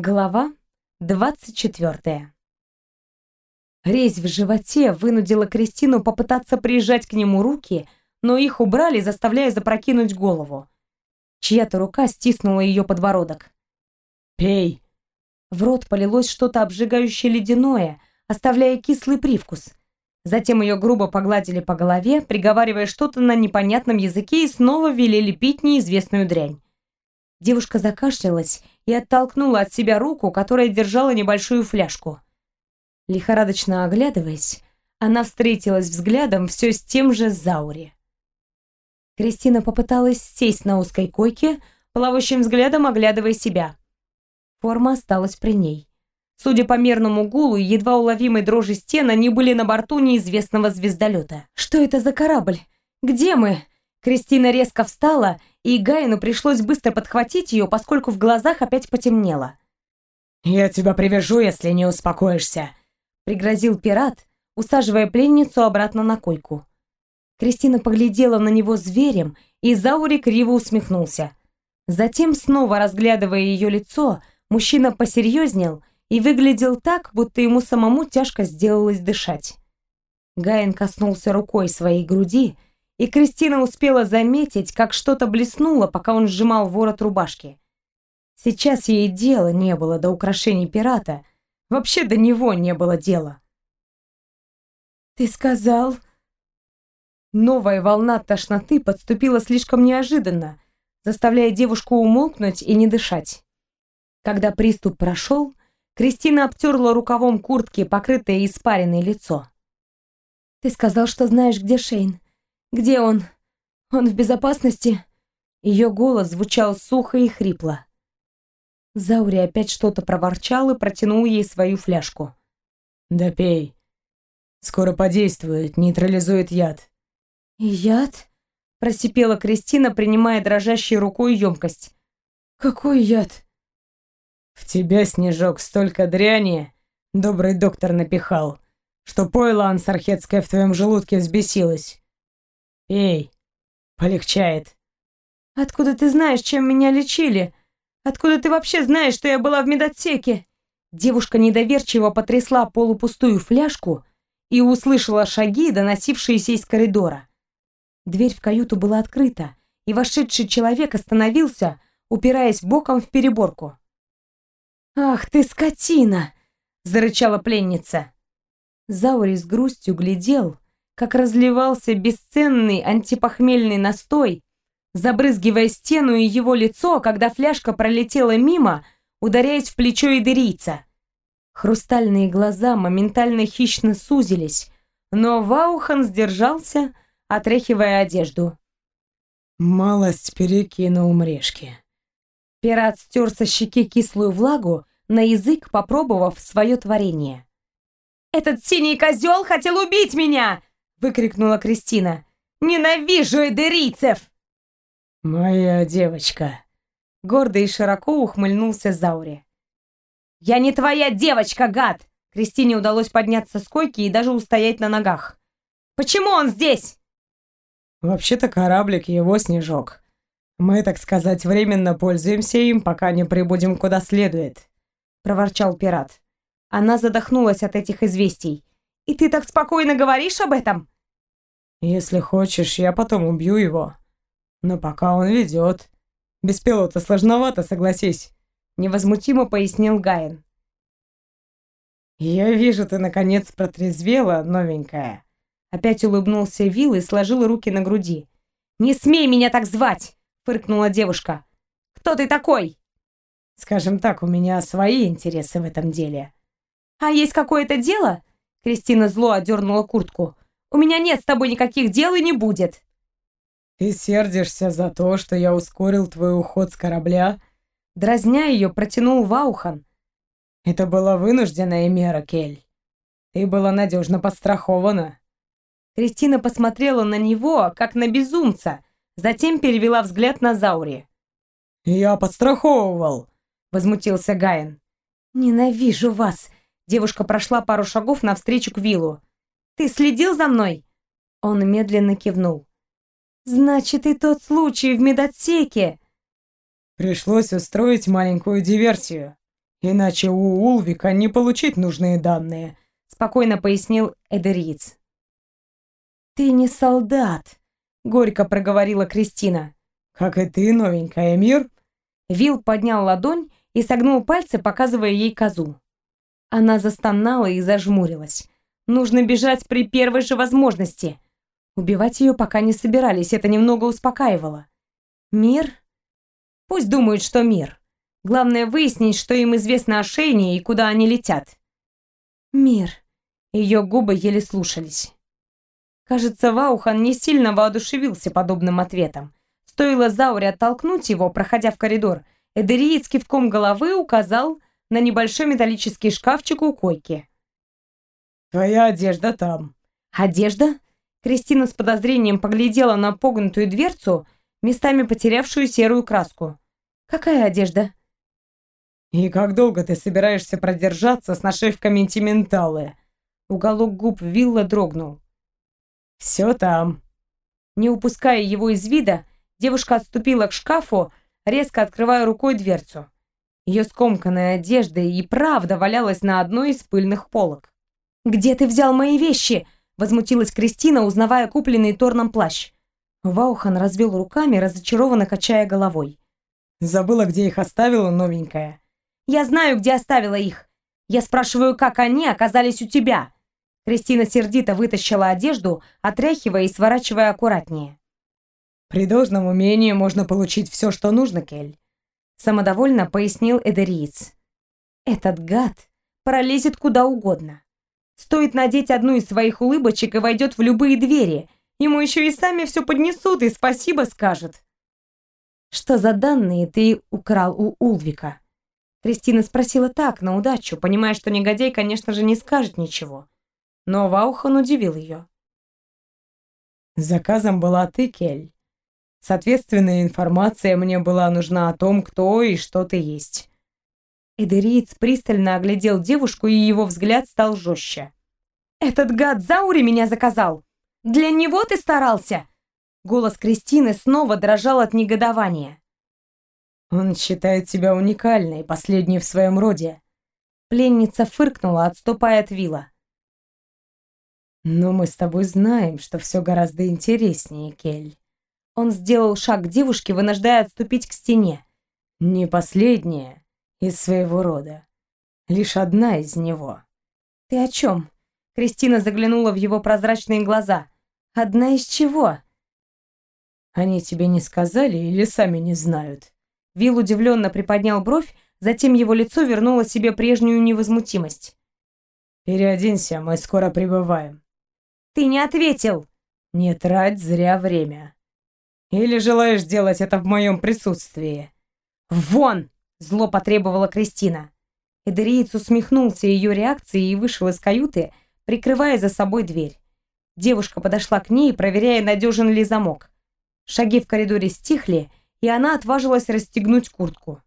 Глава 24. Резь в животе вынудила Кристину попытаться прижать к нему руки, но их убрали, заставляя запрокинуть голову. Чья-то рука стиснула ее подбородок. «Пей!» В рот полилось что-то обжигающее ледяное, оставляя кислый привкус. Затем ее грубо погладили по голове, приговаривая что-то на непонятном языке и снова велели пить неизвестную дрянь. Девушка закашлялась и оттолкнула от себя руку, которая держала небольшую фляжку. Лихорадочно оглядываясь, она встретилась взглядом все с тем же Заури. Кристина попыталась сесть на узкой койке, плавающим взглядом оглядывая себя. Форма осталась при ней. Судя по мерному гулу и едва уловимой дрожи стен, они были на борту неизвестного звездолета. «Что это за корабль? Где мы?» Кристина резко встала, и Гайну пришлось быстро подхватить ее, поскольку в глазах опять потемнело. «Я тебя привяжу, если не успокоишься», — пригрозил пират, усаживая пленницу обратно на койку. Кристина поглядела на него зверем, и Заури криво усмехнулся. Затем, снова разглядывая ее лицо, мужчина посерьезнел и выглядел так, будто ему самому тяжко сделалось дышать. Гайн коснулся рукой своей груди, и Кристина успела заметить, как что-то блеснуло, пока он сжимал ворот рубашки. Сейчас ей дела не было до украшений пирата, вообще до него не было дела. «Ты сказал...» Новая волна тошноты подступила слишком неожиданно, заставляя девушку умолкнуть и не дышать. Когда приступ прошел, Кристина обтерла рукавом куртки, покрытое испаренное лицо. «Ты сказал, что знаешь, где Шейн. Где он? Он в безопасности?» Ее голос звучал сухо и хрипло. Заури опять что-то проворчал и протянул ей свою фляжку. «Да пей. Скоро подействует, нейтрализует яд». «Яд?» – просипела Кристина, принимая дрожащей рукой емкость. «Какой яд?» «В тебя, Снежок, столько дряни!» Добрый доктор напихал, что пойло ансархетское в твоем желудке взбесилось. Эй, полегчает. Откуда ты знаешь, чем меня лечили? Откуда ты вообще знаешь, что я была в медотсеке? Девушка недоверчиво потрясла полупустую фляжку и услышала шаги, доносившиеся из коридора. Дверь в каюту была открыта, и вошедший человек остановился, упираясь боком в переборку. «Ах ты, скотина!» — зарычала пленница. Заури с грустью глядел, как разливался бесценный антипохмельный настой, забрызгивая стену и его лицо, когда фляжка пролетела мимо, ударяясь в плечо идырийца. Хрустальные глаза моментально хищно сузились, но Ваухан сдержался, отряхивая одежду. «Малость перекинул мрешки». Пират стер со щеки кислую влагу, на язык попробовав свое творение. «Этот синий козел хотел убить меня!» Выкрикнула Кристина. «Ненавижу эдерийцев!» «Моя девочка!» Гордо и широко ухмыльнулся Заури. «Я не твоя девочка, гад!» Кристине удалось подняться с койки и даже устоять на ногах. «Почему он здесь?» «Вообще-то кораблик его, Снежок. Мы, так сказать, временно пользуемся им, пока не прибудем куда следует», — проворчал пират. Она задохнулась от этих известий. И ты так спокойно говоришь об этом? Если хочешь, я потом убью его. Но пока он ведет. Без пилота сложновато, согласись. Невозмутимо пояснил Гаин. Я вижу, ты наконец протрезвела, новенькая. Опять улыбнулся Вилл и сложил руки на груди. «Не смей меня так звать!» — фыркнула девушка. «Кто ты такой?» «Скажем так, у меня свои интересы в этом деле». «А есть какое-то дело?» Кристина зло одернула куртку. «У меня нет с тобой никаких дел и не будет!» «Ты сердишься за то, что я ускорил твой уход с корабля?» Дразня ее, протянул Ваухан. «Это была вынужденная мера, Кель. Ты была надежно подстрахована». Кристина посмотрела на него, как на безумца, затем перевела взгляд на Заури. «Я подстраховывал», — возмутился Гаин. «Ненавижу вас!» Девушка прошла пару шагов навстречу к Виллу. «Ты следил за мной?» Он медленно кивнул. «Значит, и тот случай в медотсеке!» «Пришлось устроить маленькую диверсию». Иначе у Улвика не получить нужные данные, спокойно пояснил Эдериц. Ты не солдат, горько проговорила Кристина. Как и ты, новенькая, мир? Вил поднял ладонь и согнул пальцы, показывая ей козу. Она застонала и зажмурилась. Нужно бежать при первой же возможности. Убивать ее пока не собирались, это немного успокаивало. Мир? Пусть думают, что мир. Главное выяснить, что им известно о Шейне и куда они летят. Мир. Ее губы еле слушались. Кажется, Ваухан не сильно воодушевился подобным ответом. Стоило Зауре оттолкнуть его, проходя в коридор, Эдериец кивком головы указал на небольшой металлический шкафчик у койки. «Твоя одежда там». «Одежда?» Кристина с подозрением поглядела на погнутую дверцу, местами потерявшую серую краску. «Какая одежда?» «И как долго ты собираешься продержаться с нашивками интименталы?» Уголок губ Вилла дрогнул. «Все там». Не упуская его из вида, девушка отступила к шкафу, резко открывая рукой дверцу. Ее скомканная одежда и правда валялась на одной из пыльных полок. «Где ты взял мои вещи?» — возмутилась Кристина, узнавая купленный Торном плащ. Ваухан развел руками, разочарованно качая головой. «Забыла, где их оставила, новенькая?» «Я знаю, где оставила их. Я спрашиваю, как они оказались у тебя?» Кристина сердито вытащила одежду, отряхивая и сворачивая аккуратнее. «При должном умении можно получить все, что нужно, Кель», — самодовольно пояснил Эдериец. «Этот гад пролезет куда угодно. Стоит надеть одну из своих улыбочек и войдет в любые двери. Ему еще и сами все поднесут и спасибо скажут. «Что за данные ты украл у Улвика?» Кристина спросила так, на удачу, понимая, что негодяй, конечно же, не скажет ничего. Но Ваухан удивил ее. «Заказом была ты, Кель. Соответственная информация мне была нужна о том, кто и что ты есть. Эдериец пристально оглядел девушку, и его взгляд стал жестче. «Этот гад Заури меня заказал! Для него ты старался!» Голос Кристины снова дрожал от негодования. «Он считает себя уникальной, последней в своем роде». Пленница фыркнула, отступая от вила. «Но мы с тобой знаем, что все гораздо интереснее, Кель». Он сделал шаг к девушке, вынуждая отступить к стене. «Не последняя, из своего рода. Лишь одна из него. Ты о чем? Кристина заглянула в его прозрачные глаза. Одна из чего? Они тебе не сказали или сами не знают? Вил удивленно приподнял бровь, затем его лицо вернуло себе прежнюю невозмутимость. Переоденься, мы скоро прибываем. Ты не ответил. Не трать зря время. Или желаешь делать это в моем присутствии? Вон! Зло потребовала Кристина. Эдериец усмехнулся ее реакцией и вышел из каюты, прикрывая за собой дверь. Девушка подошла к ней, проверяя, надежен ли замок. Шаги в коридоре стихли, и она отважилась расстегнуть куртку.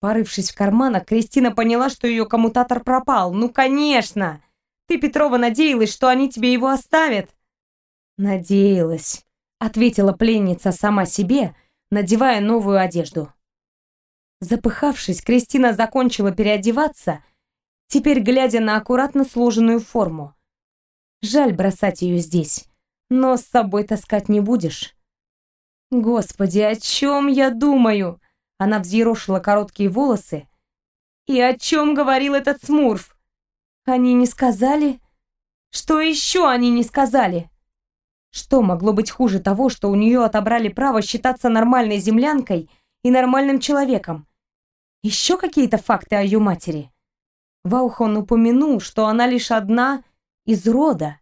Порывшись в карманах, Кристина поняла, что ее коммутатор пропал. «Ну, конечно! Ты, Петрова, надеялась, что они тебе его оставят?» «Надеялась», — ответила пленница сама себе, надевая новую одежду. Запыхавшись, Кристина закончила переодеваться, теперь глядя на аккуратно сложенную форму. Жаль бросать ее здесь, но с собой таскать не будешь. Господи, о чем я думаю? Она взъерошила короткие волосы. И о чем говорил этот смурф? Они не сказали? Что еще они не сказали? Что могло быть хуже того, что у нее отобрали право считаться нормальной землянкой и нормальным человеком. Еще какие-то факты о ее матери? Ваухон упомянул, что она лишь одна из рода.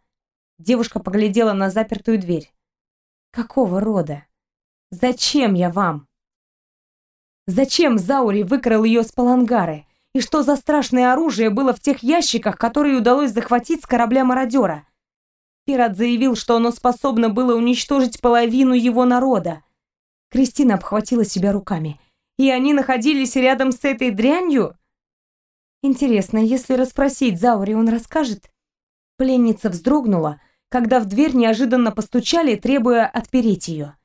Девушка поглядела на запертую дверь. Какого рода? Зачем я вам? Зачем Заури выкрал ее с палангары? И что за страшное оружие было в тех ящиках, которые удалось захватить с корабля мародера? Пират заявил, что оно способно было уничтожить половину его народа. Кристина обхватила себя руками. И они находились рядом с этой дрянью? Интересно, если расспросить Заури, он расскажет? Пленница вздрогнула, когда в дверь неожиданно постучали, требуя отпереть ее.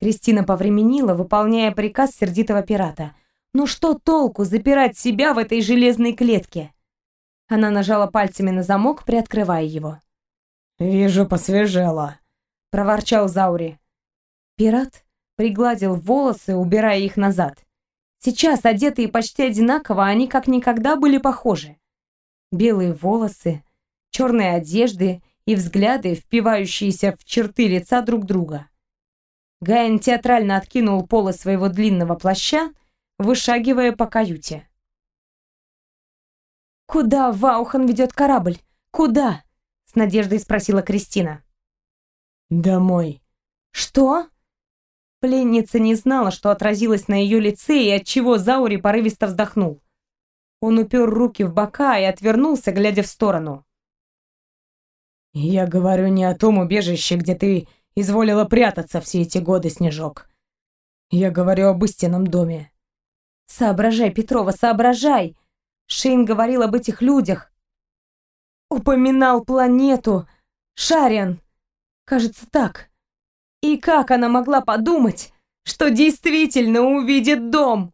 Кристина повременила, выполняя приказ сердитого пирата. Ну что толку запирать себя в этой железной клетке? Она нажала пальцами на замок, приоткрывая его. «Вижу, посвежело», — проворчал Заури. Пират пригладил волосы, убирая их назад. Сейчас, одетые почти одинаково, они как никогда были похожи. Белые волосы, черные одежды и взгляды, впивающиеся в черты лица друг друга. Гайен театрально откинул полы своего длинного плаща, вышагивая по каюте. «Куда Ваухан ведет корабль? Куда?» — с надеждой спросила Кристина. «Домой». «Что?» Пленница не знала, что отразилось на ее лице и от чего Заури порывисто вздохнул. Он упер руки в бока и отвернулся, глядя в сторону. «Я говорю не о том убежище, где ты изволила прятаться все эти годы, Снежок. Я говорю об истинном доме». «Соображай, Петрова, соображай!» Шейн говорил об этих людях. Упоминал планету. Шариан. Кажется, так. И как она могла подумать, что действительно увидит дом?